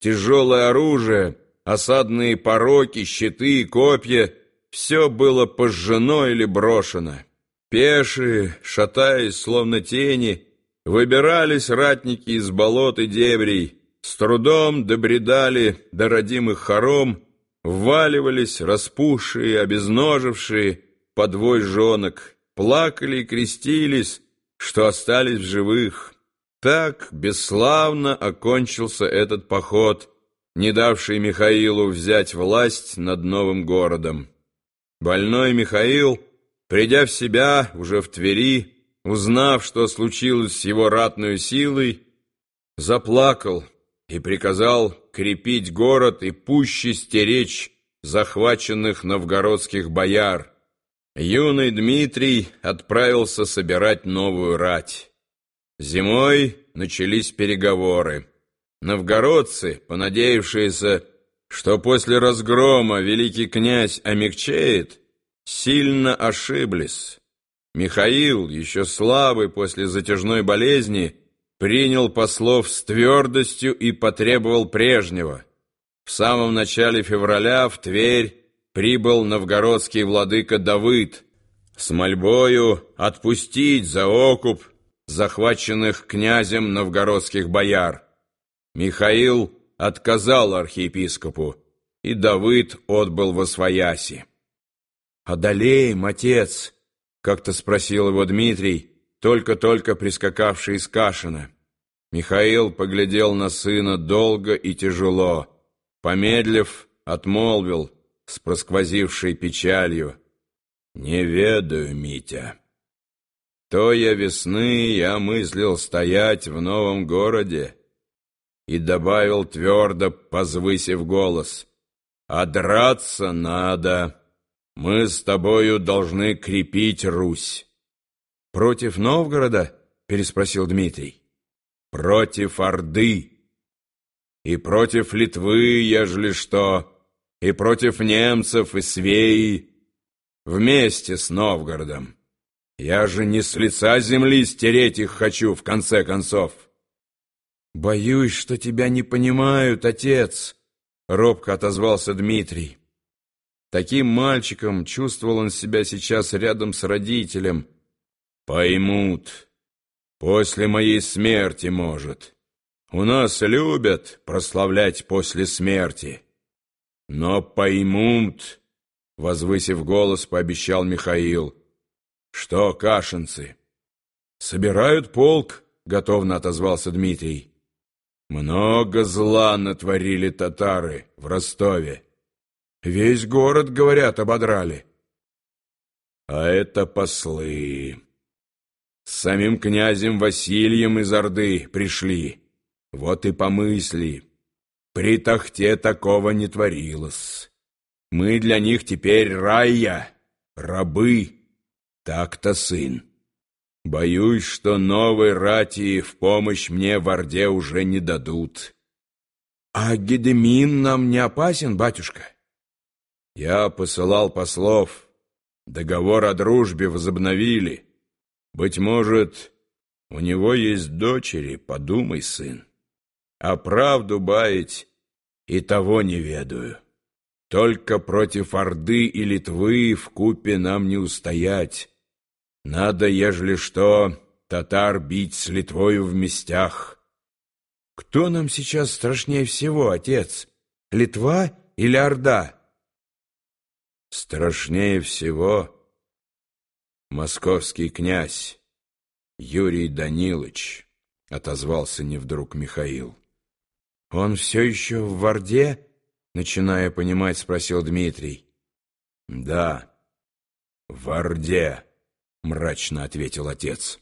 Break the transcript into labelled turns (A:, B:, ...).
A: тяжелое оружие, осадные пороки, щиты, копья — все было пожжено или брошено. Пешие, шатаясь, словно тени, выбирались ратники из болот и дебрей, с трудом добредали до родимых хором, вваливались, распухшие, обезножившие, подвой жонок, плакали и крестились, что остались в живых. Так бесславно окончился этот поход, не давший Михаилу взять власть над новым городом. Больной Михаил, придя в себя уже в Твери, узнав, что случилось с его ратной силой, заплакал и приказал крепить город и пуще стеречь захваченных новгородских бояр. Юный Дмитрий отправился собирать новую рать. Зимой начались переговоры. Новгородцы, понадеявшиеся, что после разгрома великий князь омягчеет, сильно ошиблись. Михаил, еще слабый после затяжной болезни, принял послов с твердостью и потребовал прежнего. В самом начале февраля в Тверь прибыл новгородский владыка Давыд с мольбою отпустить за окуп захваченных князем новгородских бояр. Михаил отказал архиепископу, и Давыд отбыл во свояси. «Одолеем, отец!» — как-то спросил его Дмитрий, только-только прискакавший из Кашина. Михаил поглядел на сына долго и тяжело. Помедлив, отмолвил с просквозившей печалью. «Не ведаю, Митя. То я весны я мыслил стоять в новом городе» и добавил твердо, позвысив голос, «А драться надо. Мы с тобою должны крепить Русь».
B: «Против Новгорода?» — переспросил Дмитрий.
A: «Против Орды. И против Литвы, ежели что, и против немцев и свеи, вместе с Новгородом. Я же не с лица земли стереть их хочу, в конце концов».
B: «Боюсь, что тебя не понимают, отец», — робко отозвался Дмитрий. Таким мальчиком чувствовал он себя сейчас рядом с родителем —
A: Поймут. После моей смерти, может. У нас любят прославлять после смерти. Но поймут, возвысив голос, пообещал Михаил. Что, кашинцы? Собирают полк, готовно отозвался Дмитрий. Много зла натворили татары в Ростове. Весь город, говорят, ободрали. А это послы. С самим князем Василием из Орды пришли. Вот и помысли. При тахте такого не творилось. Мы для них теперь рая, рабы. Так-то, сын. Боюсь, что новой рати в помощь мне в Орде уже не дадут.
B: А Гедемин нам не опасен, батюшка?
A: Я посылал послов. Договор о дружбе возобновили. Быть может, у него есть дочери, подумай, сын. А правду баять и того не ведаю. Только против Орды и Литвы в купе нам не устоять. Надо, ежели что, татар бить с Литвою в местях.
B: Кто нам сейчас страшнее всего, отец? Литва или Орда?
A: Страшнее всего «Московский князь Юрий Данилович», — отозвался невдруг Михаил.
B: «Он все еще в Орде?» — начиная понимать, спросил Дмитрий.
A: «Да, в Орде», — мрачно ответил отец.